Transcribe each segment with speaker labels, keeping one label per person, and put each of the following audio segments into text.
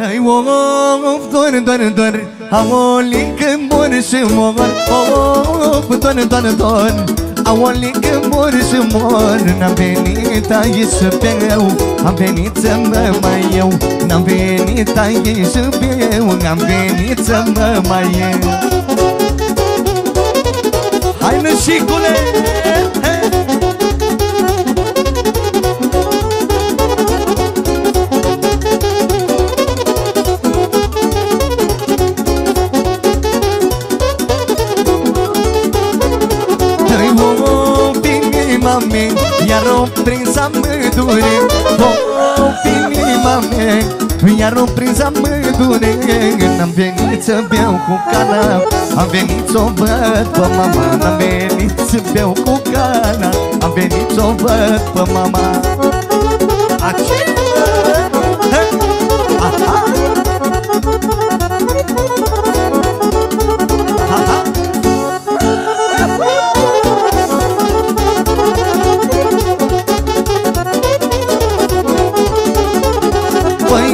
Speaker 1: Ai of, dor, dor, dor Aoli când mor și mor. Of, dor, dor, dor Aoli când mor și mor. N-am venit aici să beau Am venit să mă mai eu N-am venit aici să beau Am venit să mă mai eu Hai nășicule! mame Iar o prins amândure Oh, inima mea Iar o prins amândure N-am venit să beau cu cana Am venit să o văd pe mama N-am venit să beau cu cana. Am venit să o văd pe mama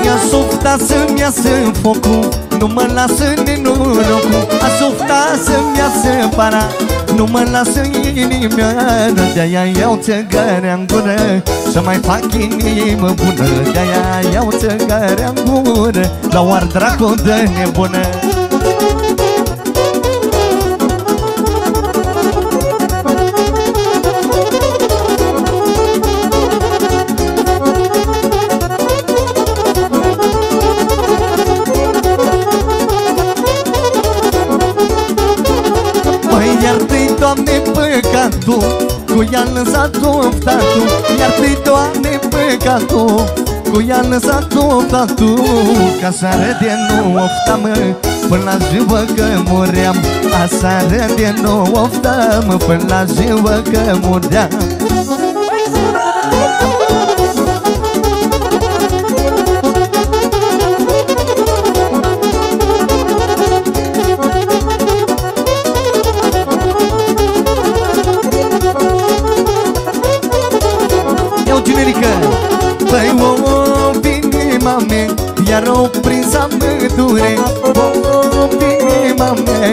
Speaker 1: Aceea să-mi iasă focul Nu mă lasă nenorocul A sufta să-mi iasă para Nu mă lasă inima De-aia iau țăgărea în gură Să mai fac inimă bună. De-aia iau țăgărea în gură La oar dracu de nebună păcatul Cu ea lăsat oftatul Ca seară de nou oftam Până la ziua că muream. Aseară de nou oftam Până la ziua că muream Iar o prins amândure Inima mea.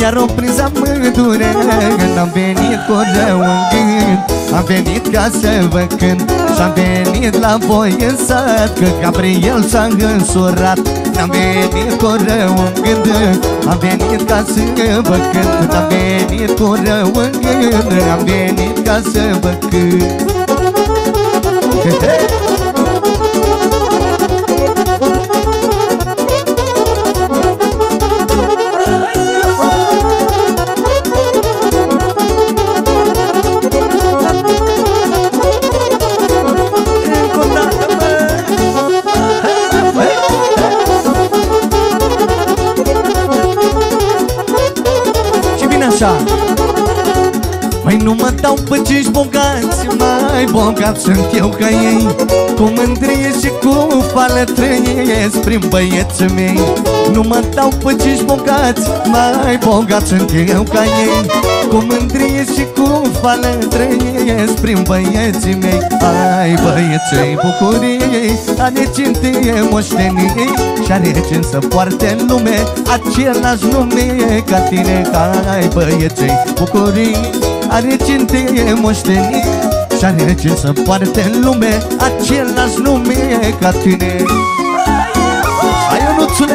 Speaker 1: Iar o prins amândure Când am venit cu rău în gând. Am venit ca să vă cânt Și-am venit la voi în sat Că Gabriel s-a însurat. Am venit cu rău în gând Am venit ca să vă cânt. Am venit cu rău în gând Am venit ca să vă cânt 자 dau pe cinci bogați Mai bogat sunt eu ca ei. Cu mândrie și cu fală trăiesc prin băieții mei. Nu mă dau pe cinci bogați Mai bogat sunt eu ca ei. Cu mândrie și cu fală trăiesc prin băieții mei. Ai băieții bucurii Are cintie moștenii Și are cine să poarte în lume Același nume ca tine. Hai băieții bucurii are cinte moștenit Și are ce să poarte în lume Același nume ca tine. Hai, Ionuțule!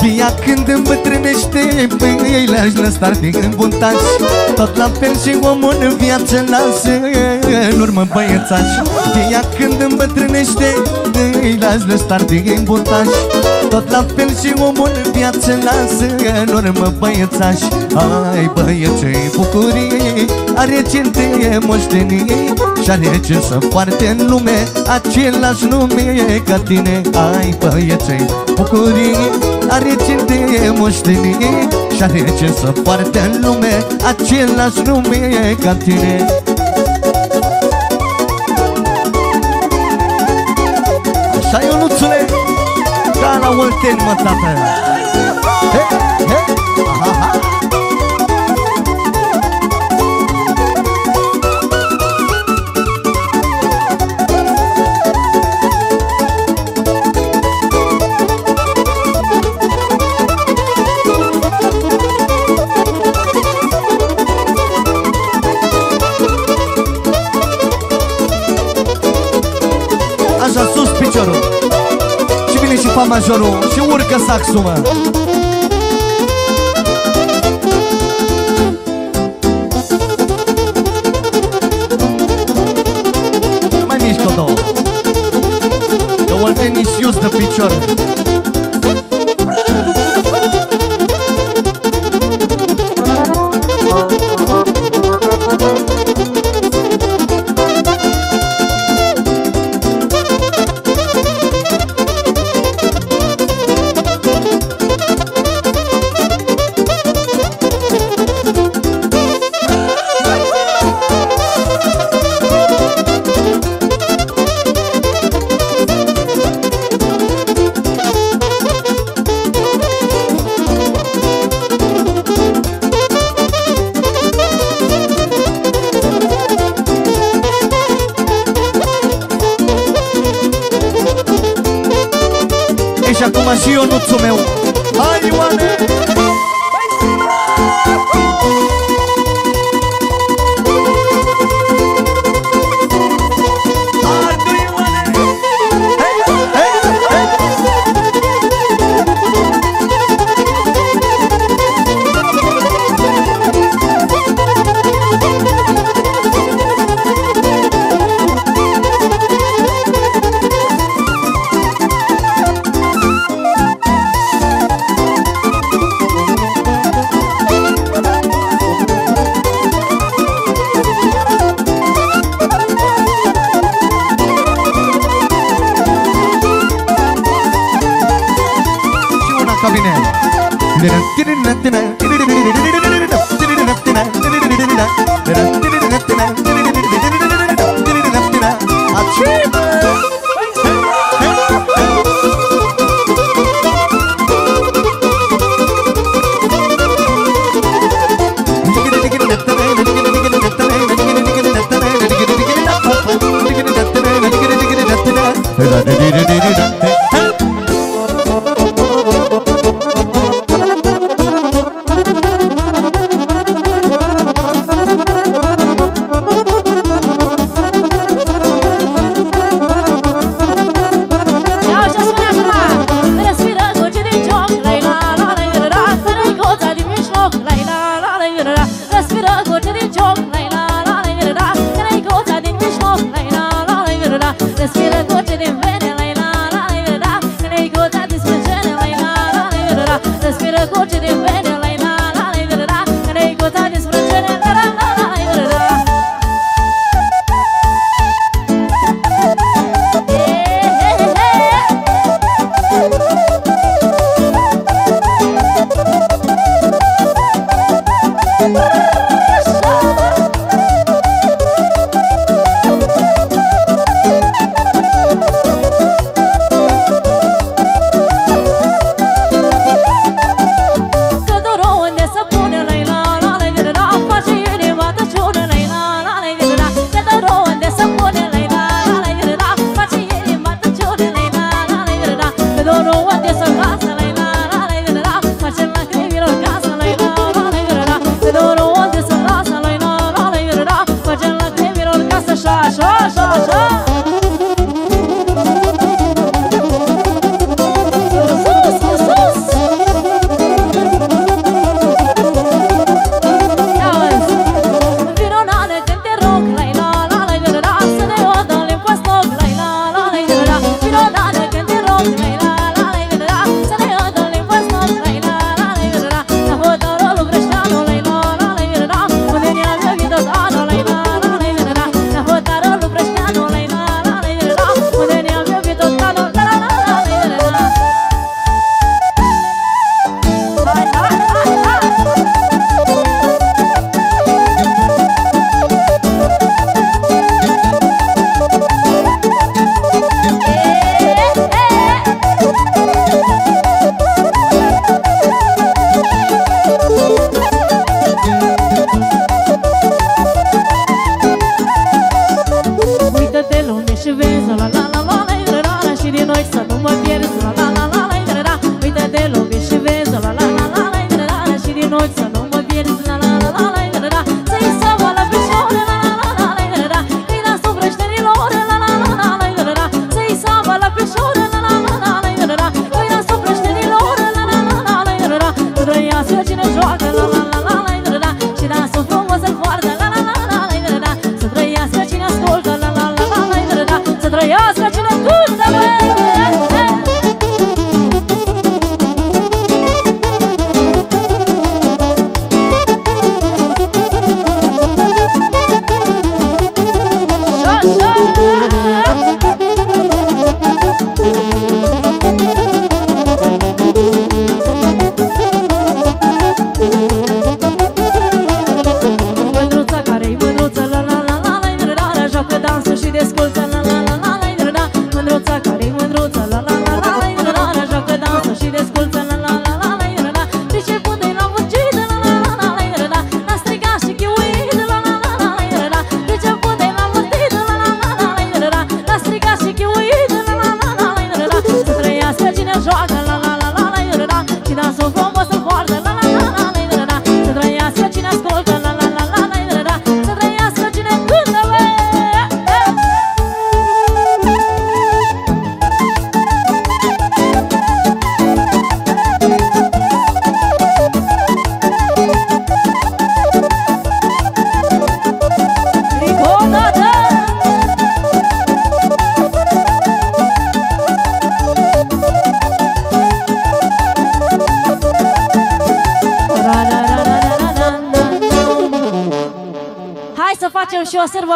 Speaker 1: Via când îmbătrânește Păi le-aș lăsa din buntaș Tot la fel și omul în viață lasă. În urmă băiețaș Via când îmbătrânește. Îi lași lăsa din buntaș Tot la fel și omul în viață lasă. În urmă băiețaș Ai băieței bucurii Are cinte moștenii Și are ce să poarte în lume. Același nume ca tine Ai băieței bucurii are cin de moșteni Și are ce să poarte în lume Același nume ca tine. Așa e, Luțule Ca la Olten, mă, tată. fa majorul și urcă saxul, mă. Mai mișcă-o două Că oltenii-și ius de
Speaker 2: picioare respira, continua.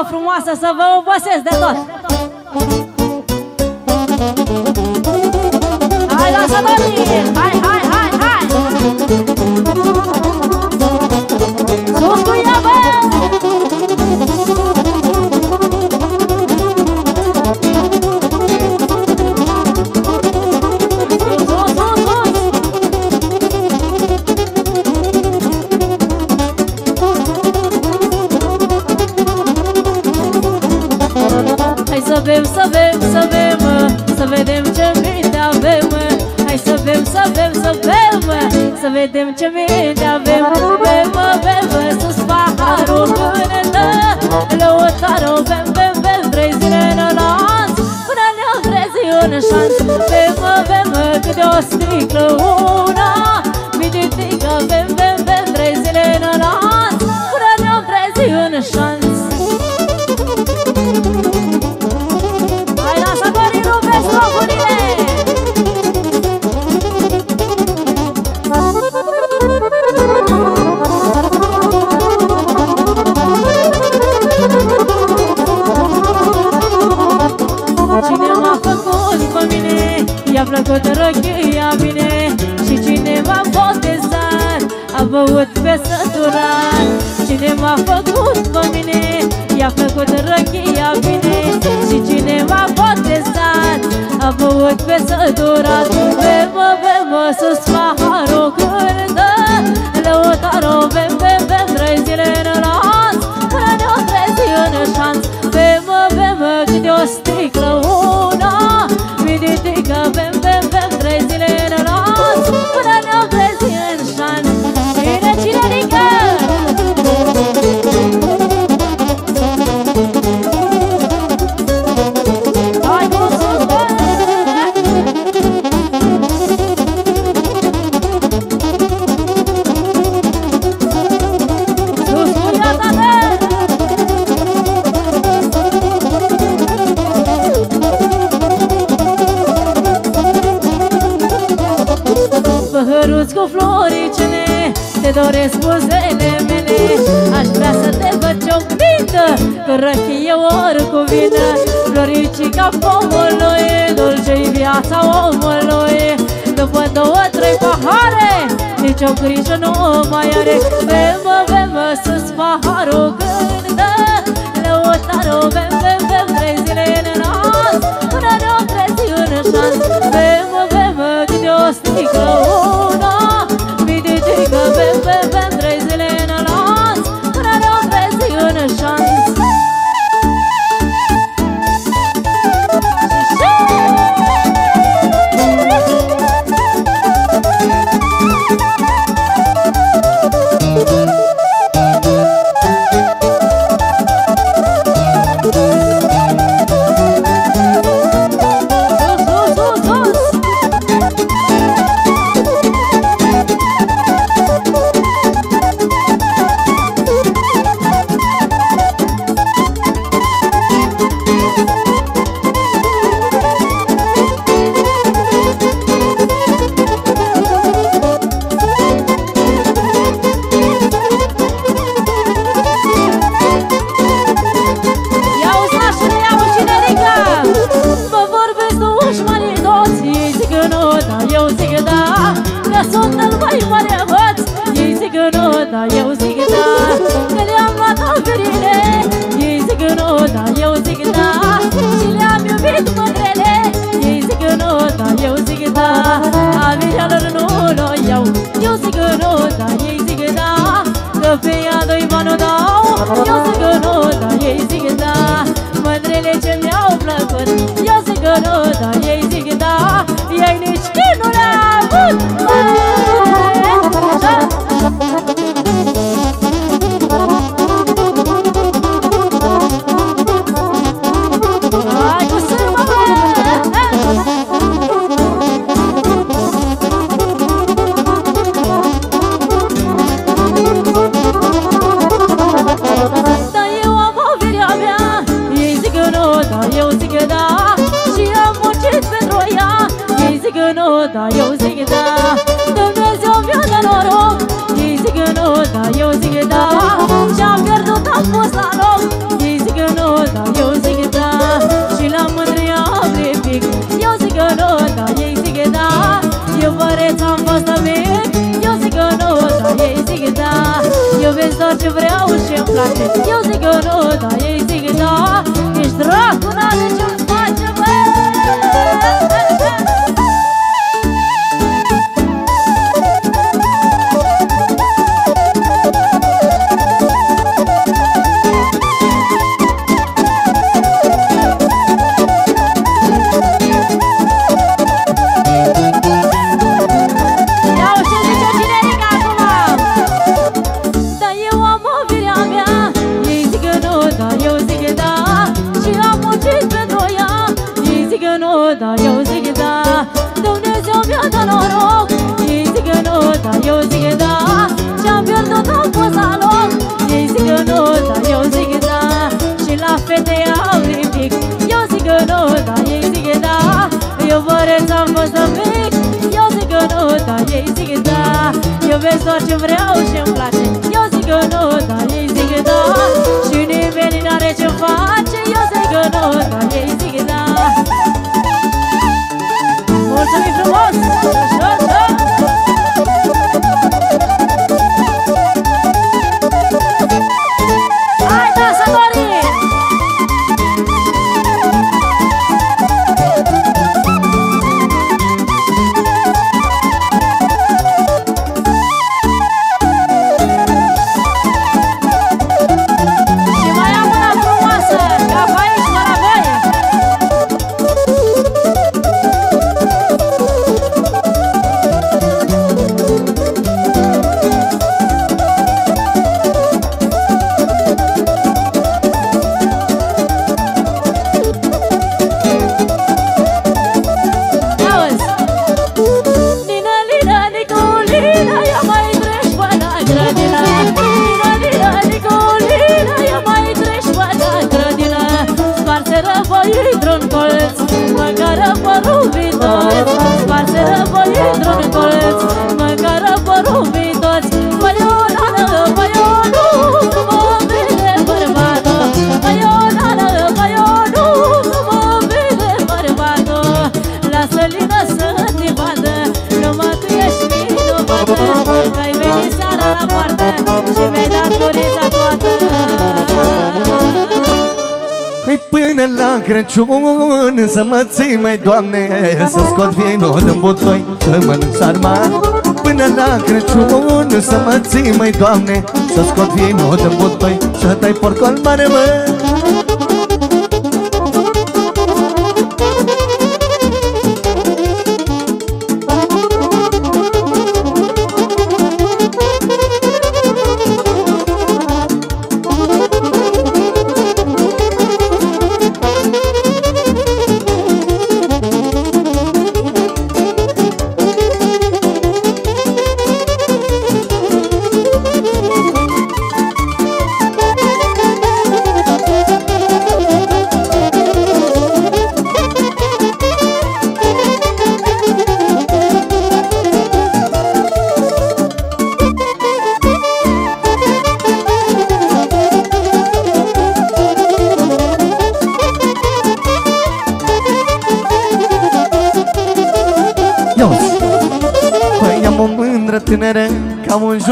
Speaker 2: sofre essa acesso gonna shine băut pe vei vei vei sus fac nicio grijă nu mai are. Bemă, bemă sus paharul gând. Eu zic da Și-am pierdut, am fost la loc Ei zic că nu, da, eu zic da Și la fete au ridic Eu zic că nu, da, ei zic da Eu vărăț am fost mic. Eu zic că nu, da, ei zic da Eu vezi doar ce vreau și-mi place. Eu zic că nu, da, ei zic da Și nimeni n-are ce face. Eu zic că nu, da, ei zic da. Mulțumim frumos!
Speaker 1: Crăciun Să mă ții, mai Doamne Să scot vinul din butoi Să mănânc sarmale Până la Crăciun Să mă ții, mai Doamne Să scot vinul din butoi Să tai porcol mare, mă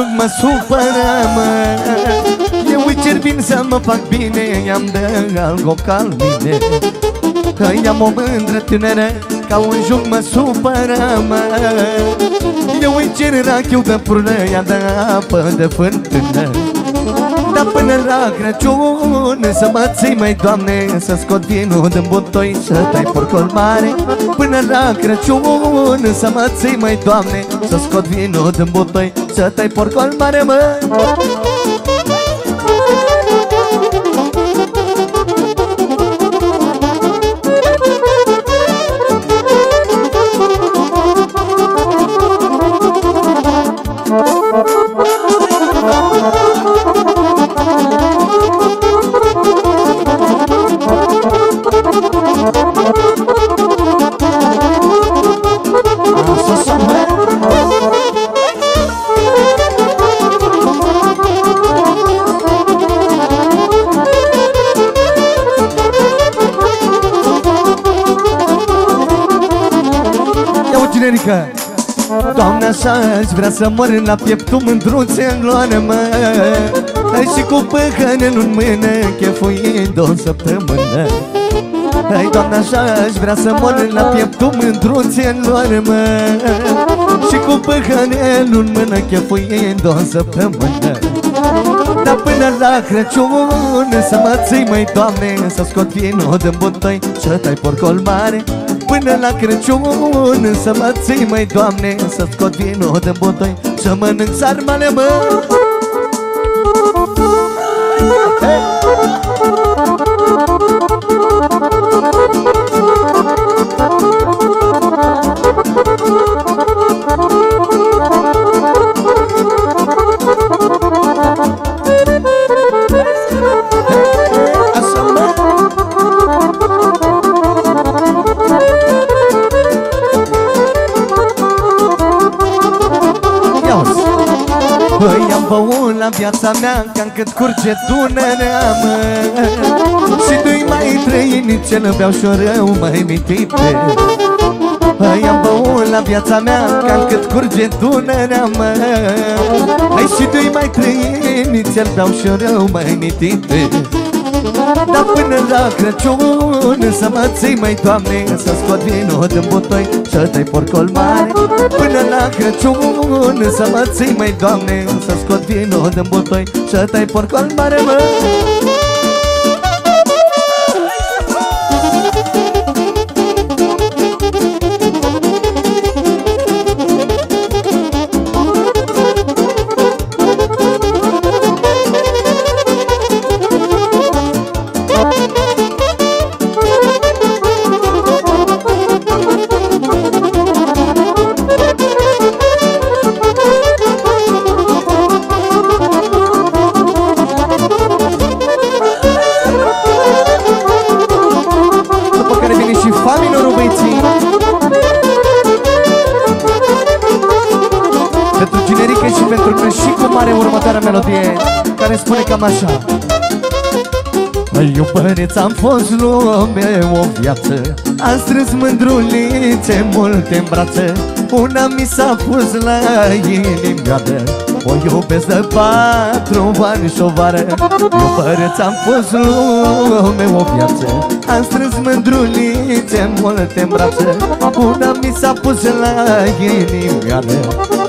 Speaker 1: Ca un juc mă supără, mă. Eu îi cer bine să mă fac bine I-am de alcool al mine. Că am o mândră tânără Ca un juc mă supără, mă. Eu îi cer rachiu de prună Ea de apă de fântână. Dar până la Crăciun. Să mă ții, mai Doamne Să scot vinul din butoi Să tai porcol mare. Până la Crăciun Să mă ții, mai Doamne Să scot vinul din butoi Să tai porcol mare, mă generică Doamne, așa aș vrea să mor la pieptul mândruțe în gloană, mă. Și cu păhăne în mână, chefuind o săptămână. Hai, Doamne, așa aș vrea să mor la pieptul mândruțe în gloană, mă. Și cu păhăne în mână, chefuind o săptămână. Dar până la Crăciun Să mă ții, măi, Doamne Să scot vinul din butoiș Să tai porcol mare Până la Crăciun Să mă ții, măi, Doamne Să scot vinul din butoi Să mănânc sarmale, mă viața mea ca cât curge Dunărea, mă. Și nu-i mai trăi nici el beau și-o rău, mai mitite Hai, am băut la viața mea ca cât curge Dunărea, mă. Hai, și nu-i mai trăi nici el beau și-o rău, mai mitite dar până la Crăciun Să mă ții, mai Doamne Să scot vinul din butoi Să te porcol mare Până la Crăciun Să mă ții, mai Doamne Să scot vinul din butoi Să te porcol mare, mă cam așa. Iubăreț am fost lume o viață. Am strâns mândrulițe multe în brațe. Una mi s-a pus la inimioadă O iubesc de patru ani și o vară. Iubăreț am fost lume o viață. Am strâns mândrulițe multe în brațe. Una mi s-a pus la inimioadă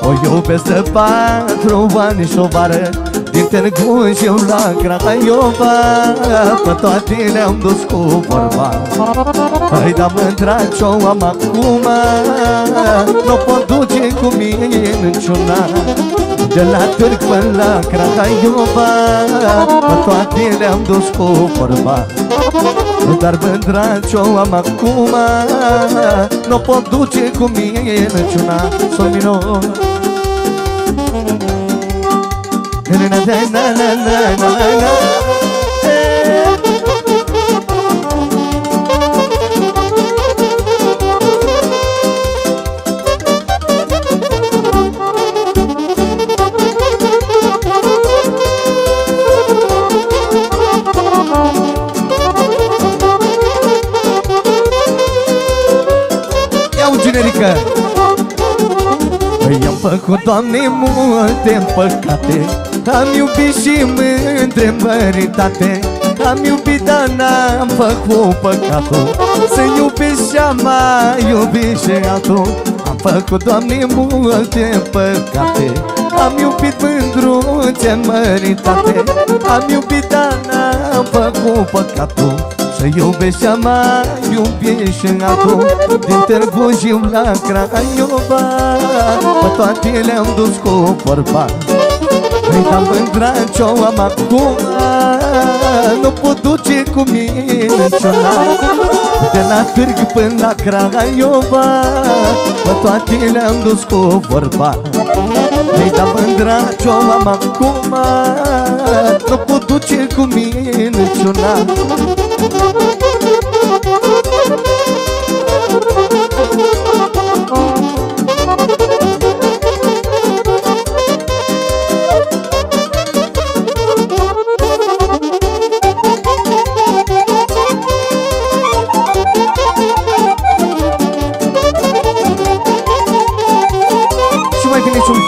Speaker 1: O iubesc de patru ani și o vară din Târgu și eu la Craiova Pe toate le-am dus cu vorba. Hai da mândra-ți-o am acum Nu pot duce cu mine niciuna. De la Târg până la Craiova Pe toate le-am dus cu vorba. Dar mândra-ți-o am acum Nu pot duce cu mine niciuna. Sol minor generică. Păi am făcut, Doamne, multe păcate am iubit și mândre măritate Am iubit, dar n-am făcut păcatul. Să iubesc și am mai iubit și altul. Am făcut, Doamne, multe păcate. Am iubit mândruțe măritate Am iubit, dar n-am făcut păcatul. Să iubesc și mai iubit și altul. Din Târgu Jiu la Craiova Pe toate le-am dus cu vorba Eram pândracioa, mă acum Nu pot duce cu mine cionar De la târg până la Craiova Mă toate le-am dus cu vorba Ei da pândracioa, mă acum Nu pot duce cu mine cionar Thank you.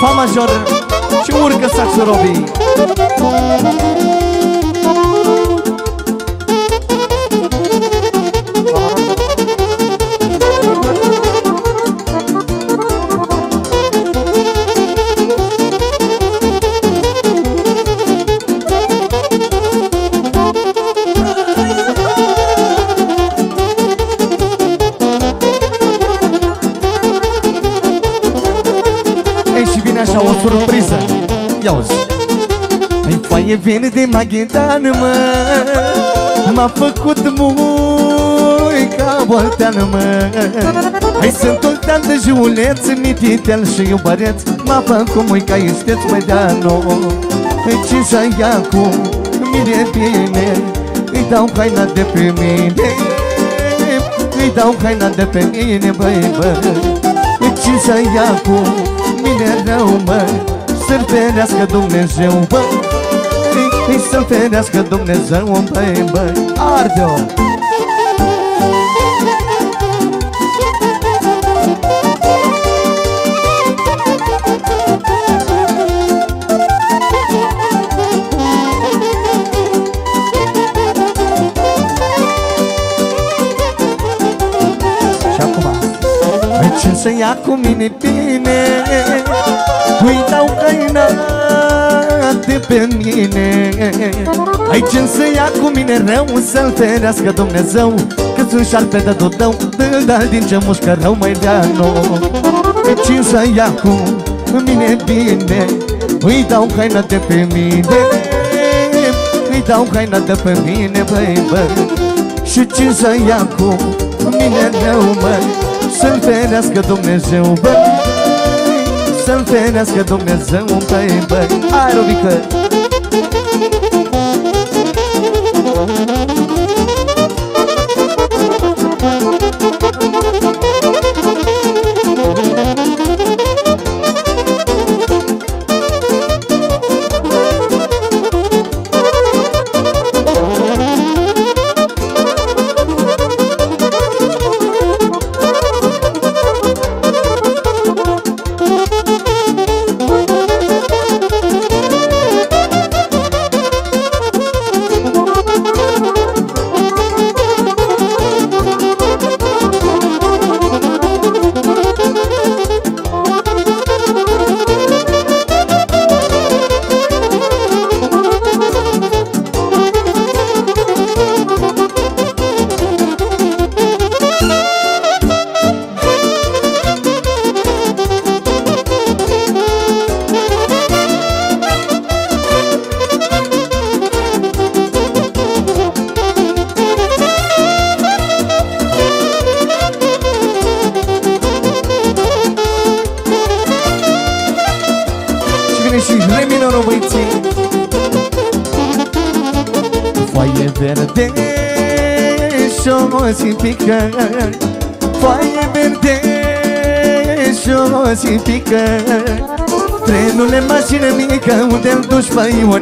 Speaker 1: Fa major Și urcă saxul Robii E verde maghitană, mă. M-a făcut mui ca volteană, mă. Hai sunt oltean de juleț, nititel și iubăreț M-a făcut mui ca isteț, măi de-a Ce să ia cu mine bine Îi dau haina de pe mine. Îi dau haina de pe mine, băi, băi. Ce să ia cu mine rău, mă Să-l ferească Dumnezeu, băi și să ferească Dumnezeu, băi, băi Arde-o! Să ia cu mine bine. Uitau căina de pe mine. Ai ce să ia cu mine rău Să-l ferească Dumnezeu. Că sunt șarpe de tot tău Dă-l din ce mușcă rău mai dea nou. Ce să ia cu mine bine. Îi dau haina de pe mine. Îi dau haina de pe mine, băi, băi. Și ce să ia cu mine rău, măi Să-l ferească Dumnezeu, băi să-l ferească Dumnezeu un băi, băi Hai, Robică!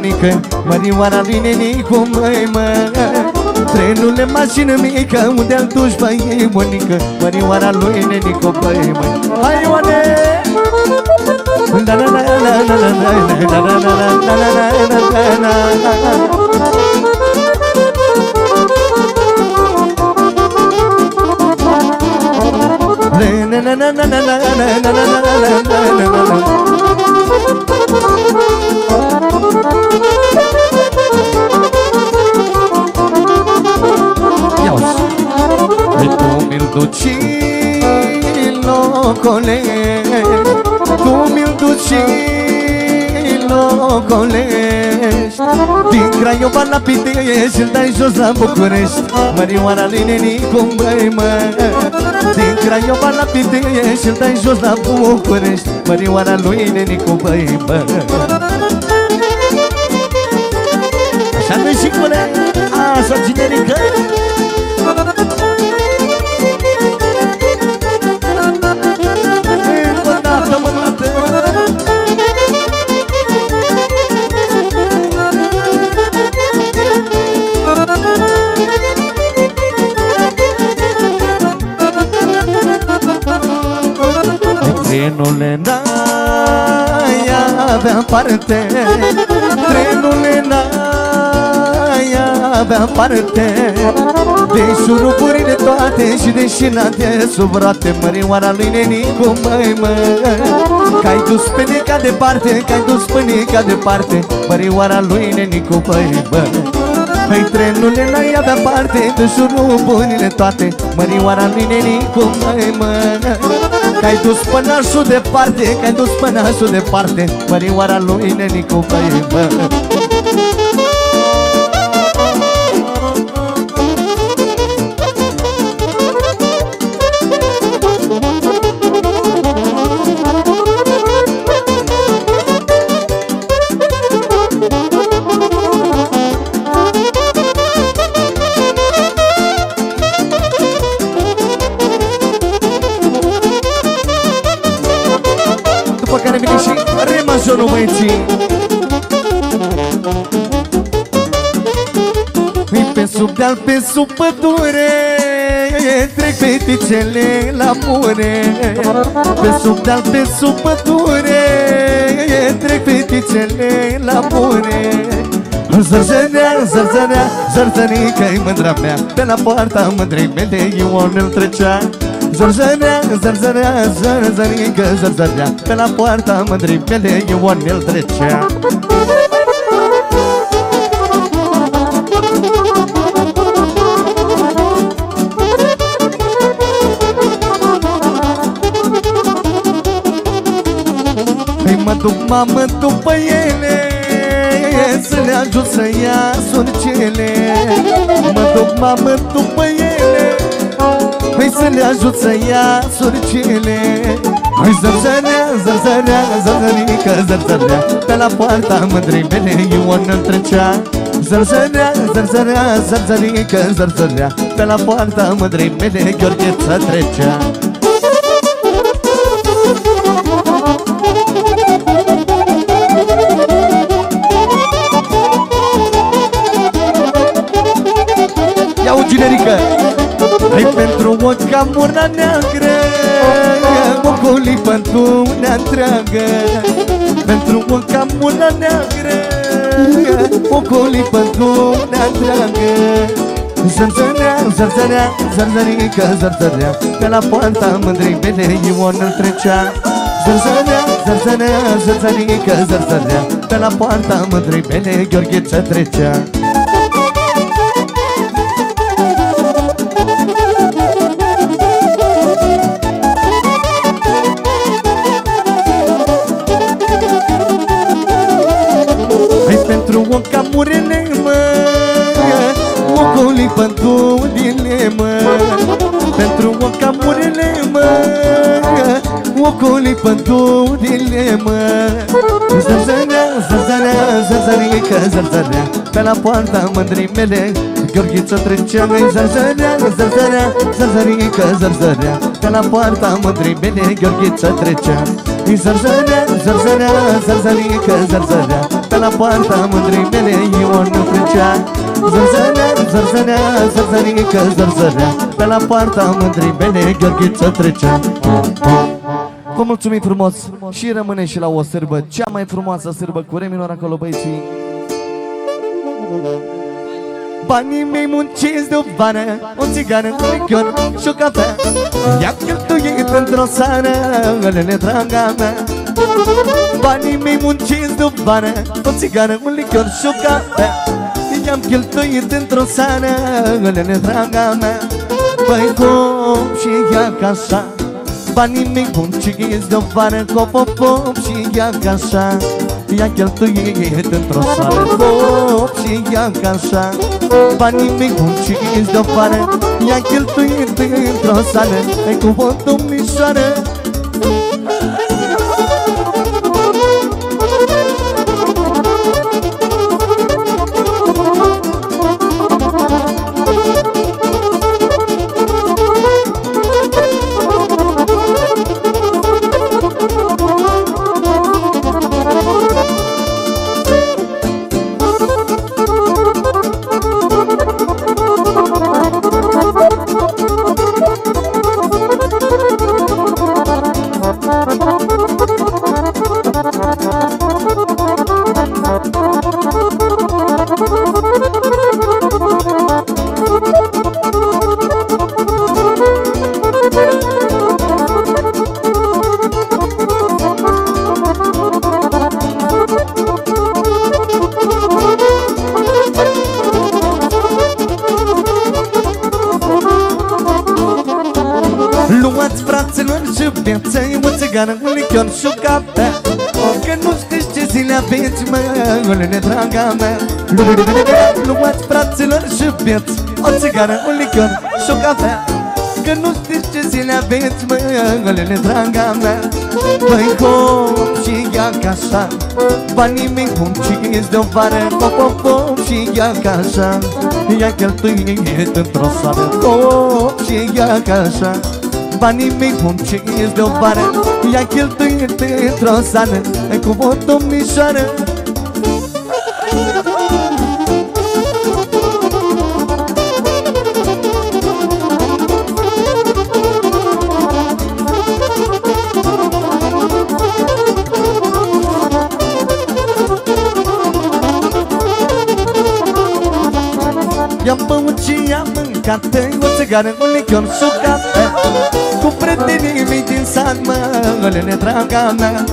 Speaker 1: Pe Ionică? Mărioara vine Nicu, măi, mă Trenule, mașină mică, unde-l duci pe Ionică? Mărioara lui Nenicu, băi, măi Hai, Ioane! La la la la la la la la la la la la la la la duci locole Tu mi-l duci locolești Din Craiova la Pitești Îl dai jos la București Mărioara lui Nenicu, băi, mă. Din Craiova la Pitești Îl dai jos la București Mărioara lui Nenicu, băi, bă Așa nu și cu Așa, generică Trenule n-ai avea parte. Trenule n-ai avea parte. De șuruburile toate și de șinate Sub roate mărioara lui Nenicu, măi, măi. Că-ai dus pe neca departe, că-ai dus pe neca departe Mărioara lui Nenicu, măi, măi. Păi trenule n-ai avea parte De șurubunile toate Mărioara lui Nenicu, măi, măi Că-ai dus pănașul departe Că-ai dus pănașul departe Mărioara lui Nenicu, măi, măi deal, pe sub pădure Trec feticele la mure Pe sub deal, pe sub pădure Trec feticele la mure Zărzănea, zărzănea, zărzănică-i mândra mea. Pe la poarta mândrei mele Ionel trecea. Zărzănea, zărzănea, zărzănică, zărzănea Pe la poarta mândrei mele Ionel trecea mă duc, mamă, după ele Să le ajut să ia surcele Mă duc, mamă, după ele Păi să le ajut să ia surcele Hai zărzănea, zărzănea, zărzănică, zărzănea Pe la poarta mândrei mele Ion îl trecea. Zărzănea, zărzănea, zărzănică, zărzănea Pe la poarta mândrei mele Gheorgheță trecea Ia o generică Hai pentru o camură neagră O colipă tu ne întreagă. Pentru o camură neagră O colipă tu ne întreagă. Zărzănea, zărzănea, zărzărică, zărzărea. Pe la poarta mândrei mele Ion îl trecea. Zărzănea, zărzănea, zărzărică, zărzărea. Pe la poarta mândrei mele Gheorgheță trecea zărzărică, zărzărea Pe la poarta mândrii mele Gheorghiță trecea Măi zărzărea, zărzărea, zărzărică, zărzărea Pe la poarta mândrii mele Gheorghiță trecea Îi zărzărea, zărzărea, zărzărică, zărzărea Pe la poarta mândrii mele Ion nu trecea. Zărzărea, zărzărea, zărzărică, zărzărea Pe la poarta mândrii mele Gheorghiță trecea Vă mulțumim frumos și rămâne și la o sârbă Cea mai frumoasă sârbă cu reminor acolo băieții Banii mei munciți de o vară O țigară, un lichior și o cafea. I-am cheltuit într-o seară Lele, draga mea. Banii mei munciți de o vară O țigară, un lichior și o cafea. I-am cheltuit într-o seară Lele, draga mea. Păi cum și ia ca așa? Banii mei munciți de o vară Cop, pop, pop și ia ca așa I-a cheltuit într-o soară Pop și ia ca așa Banii mei munciți de o vară I-a cheltuit într-o sală Ai cu o domnișoară lichior și o cafea Că nu știți ce zile aveți, mă, Lune, draga mea. Luați fraților și beți O țigară, un lichior și o cafea Că nu știți ce zile aveți, mă, Lune, draga mea. Păi hop și ia ca așa Banii mei munciți de-o vară Hop, hop, hop și ia ca așa. Ia cheltuit într-o soară Hop și ia ca așa Banii mei munciți de-o vară Ia cheltuit într-o sală Cu o domnișoară. I-am băut și am mâncat O țigară, un lichior și o cafea Cu prietenii mei din sat, mă Lene, draga mea.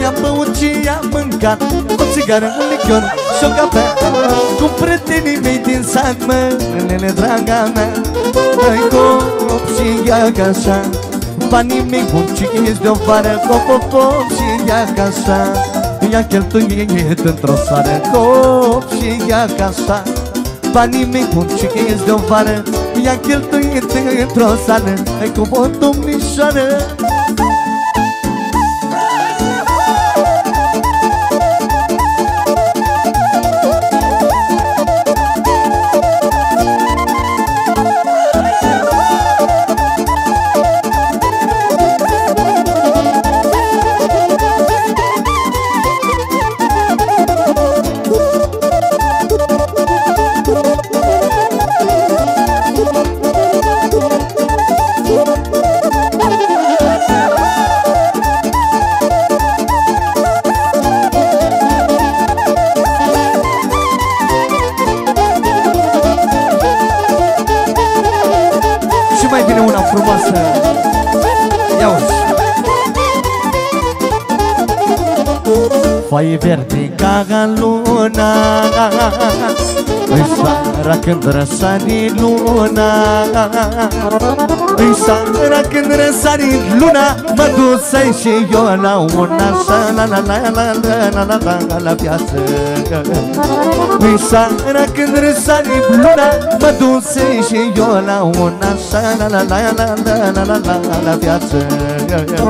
Speaker 1: I-am băut și am mâncat O țigară, un lichior și o cafea Cu prietenii mei din sat, mă Lene, draga mea Hai cop și ia ca așa Banii mei munciți de-o vară Cop, cop, cop și ia ca așa. Ia cheltuit într-o soară Cop și ia ca așa Banii mei munciți de-o vară I-a cheltuit într-o sală. Hai cu o domnișoară răsari luna Îi seara când răsari luna Mă dusei și eu la una Sa la la la la la la la la la viață Îi seara când răsari luna Mă dusei și eu la una Sa la la la la la la la la la viață Ai fai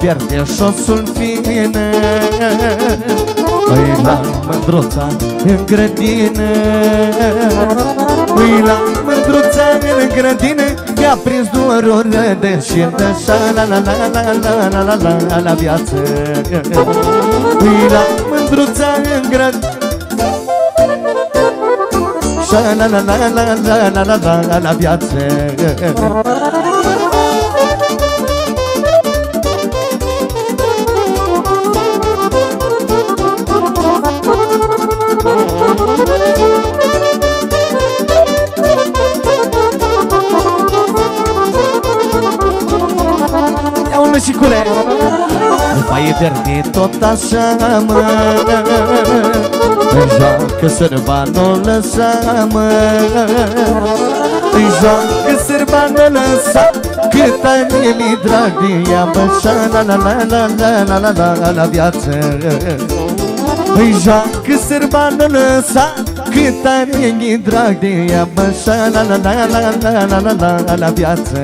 Speaker 1: verde șosul fine Îi la mândruța în grădină Îi la mândruța în grădină Mi-a prins dorul de șildă Sa la la la la la la la la la la viață Îi la mândruța în grădină Sa la la la la la la la la la la viață Mai verde tot așa, mă Îi joacă sărba, nu lăsa, mă Îi joacă sărba, nu lăsa Cât ani mi drag de ea, mă Șa la la la la la la la la la viață Îi joacă sărba, nu lăsa Cât ani mi drag de ea, mă Șa la la la la la la la la la la viață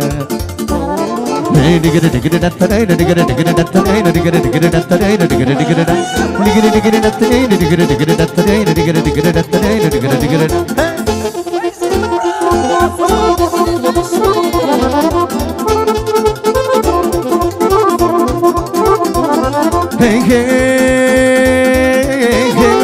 Speaker 1: Hey, hey, hey.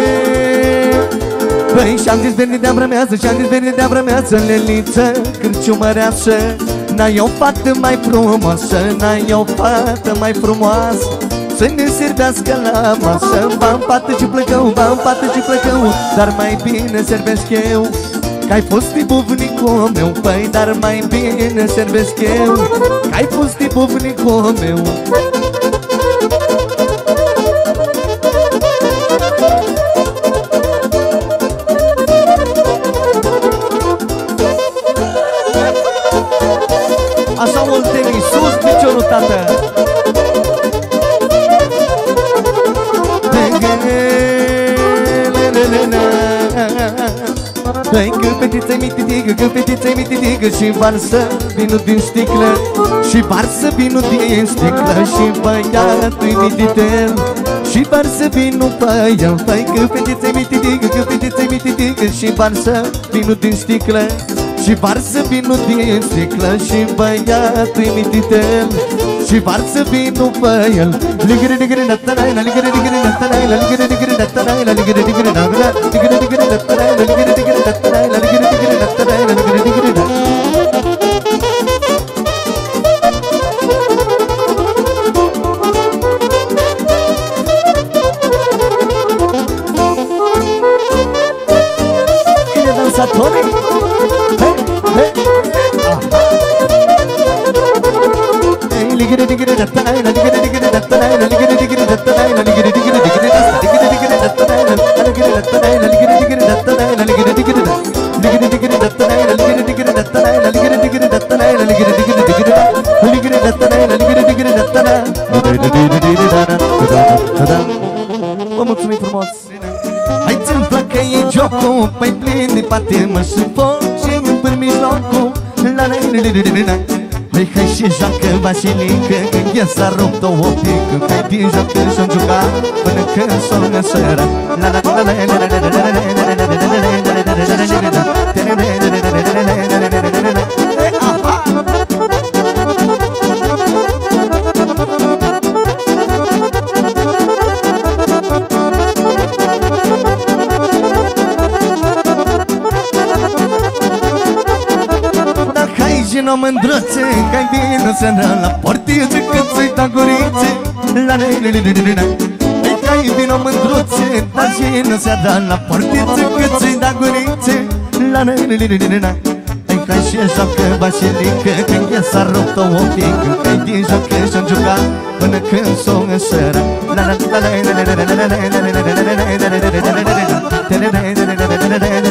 Speaker 1: Păi și-am zis veni de-a vrămeață Și-am zis veni de-a vrămeață Leliță, cârciumăreață N-ai o fată mai frumoasă N-ai o fată mai frumoasă. Să ne servească la masă Ba-n pată și plăcău, ba-n pată și plăcău. Dar mai bine servesc eu Că ai fost tipuvnicul meu. Păi dar mai bine servesc eu Că ai fost tipuvnicul meu Hai că fetița-i mititică, că fetița-i mititică Și varsă vinul din sticlă. Și varsă vinul din sticlă Și băiatul-i mititel Și varsă vinul pe el Hai că fetița-i mititică, că fetița-i mititică Și varsă vinul din sticlă. Și varsă vinul din sticlă Și băiatul-i mititel Și varsă vinul pe el Ligri ligri na tanaila Ligri ligri na tanaila Ligri ligri na tanaila Ligri ligri na Ligri ligri na Vă mulțumim frumos! Hai ți-mi plac că e jocul Păi plin de patimă și foc Și mi până mijlocul La la la la la la Hai, hai și joacă Vasilică Când e s-a rupt o pică Hai din joacă și-o juca Până când sună seara La la la la la la la la la la Gino mândruțe, că-i bine să ne la portiță Cât să-i da gurițe La ne le le le le le Ei că-i vino mândruțe, dar Gino se da la portiță Cât să-i da gurițe La ne le le le le le Ei că și joacă basilică Când e s-a rupt o pică Că-i din joacă și-o juca Până când sună seara La la la la la la la la la la la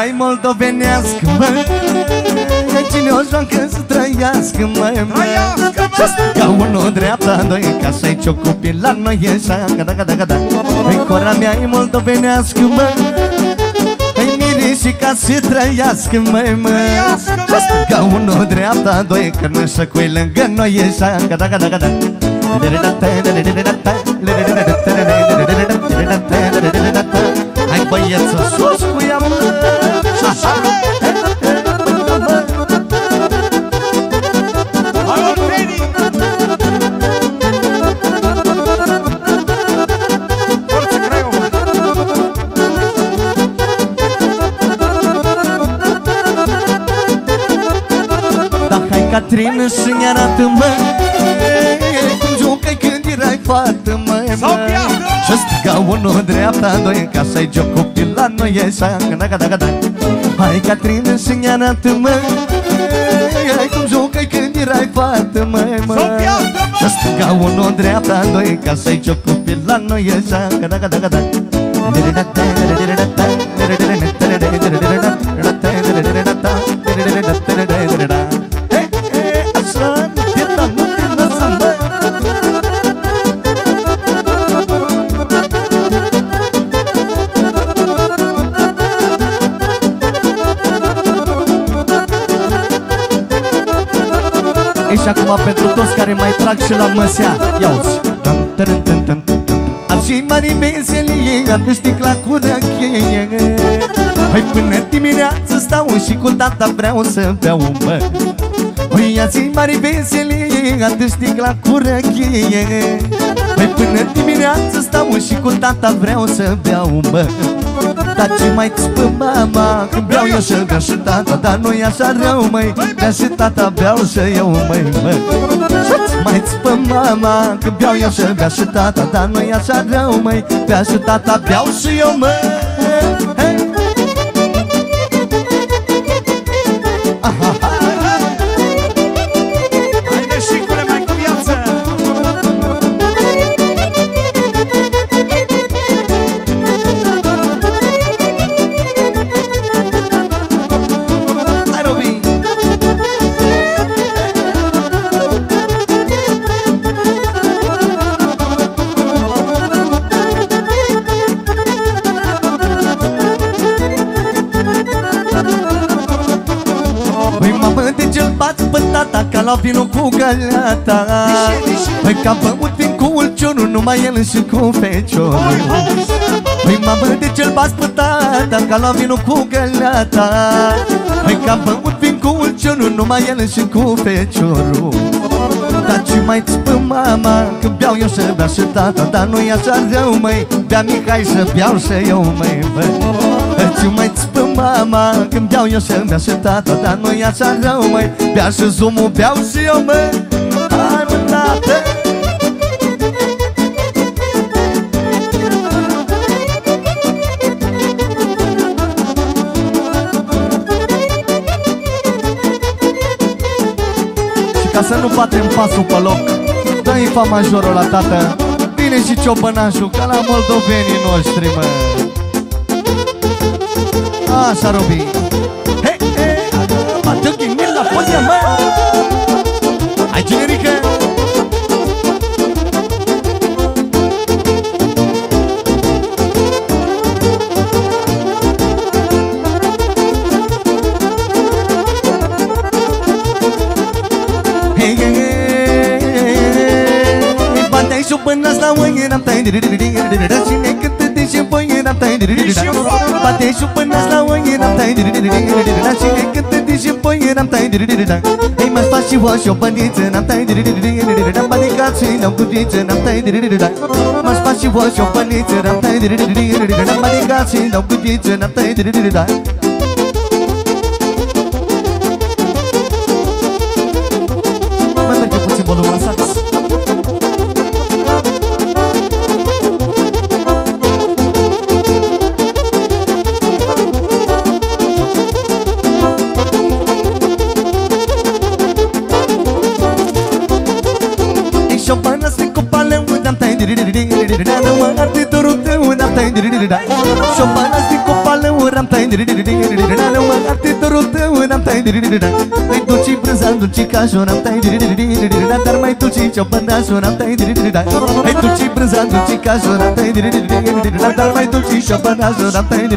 Speaker 1: Hora mea-i moldovenească, mă. E cine o joacă să trăiască, mă, mă? Ca unul dreapta, doi Ca să-i ciocupi la noi e așa Gada, gada, gada Păi hora mea-i moldovenească, mă. Păi miri și ca să trăiască, mă, mă. Ca unul dreapta, doi Că nu să cui lângă noi e așa Gada, gada, gada Hai Catrină și-mi arată-mă Cum jucai când erai fată, mă, mă. Și striga unul dreapta, doi Ca să-i joc copil la noi e așa Da, da, da, da. Hai Catrină și-mi arată-mă Cum jucai când erai fată, mă, mă. Și striga unul dreapta, doi Ca să-i joc copil la noi e așa Da, da, da, da E și acum pentru toți care mai trag și la măsea. Ia-uzi Am și mari veselie Am sticla cu răcheie Hai până dimineață stau și cu tata vreau să beau mă. Păi ia-ți mari veselie Am sticla cu răcheie Hai până dimineață stau și cu tata vreau să beau mă Dar ce mai țipă mama. Când beau eu să bea și tata Dar nu-i așa rău, măi. Bea și tata beau să eu, măi, măi. Mai țipă mama. Când beau eu să bea și tata Dar nu-i așa rău, măi. Bea și tata beau și eu, măi vinul cu găleata Păi că am băut vin cu ulciorul Numai el și cu feciorul. Păi mamă de ce-l bați pe tata Ca la vinul cu găleata Păi că am băut vin cu ulciorul Numai el și cu feciorul. Dar ce mai țipă mama Când beau eu să bea și tata Dar nu-i așa rău măi. Bea Mihai să beau să eu măi Ce mai țipă mama Când beau eu să bea și tata Dar nu-i așa rău măi. Bea și zumul beau și eu măi. Hai mă tată Ca să nu batem pasul pe loc Dă-i fa majorul la tată. Vine și ciobănașul Ca la moldovenii noștri, mă Așa, Robi He, he, bată ghinil la podia, mă Hai, generică Până la oie n-am tai Cine cântă de și boie n-am tai Bate și până la oie n-am tai Cine cântă de și boie n-am tai Ei mă faci și o și o băniță n-am tai N-am banicat și n-am cutiță n-am tai Mă faci și o și o băniță n-am tai N-am banicat și n-am cutiță n-am tai Mai merge puțin volumul tău N-am tai Șopana zi cu pală N-am tai Nu mă arde dorul tău N-am tai Mai dulci brânza Dulci cajul N-am tai Dar mai dulci ciopănașul N-am tai Mai dulci brânza Dulci cajul N-am tai Dar mai dulci ciopănașul N-am tai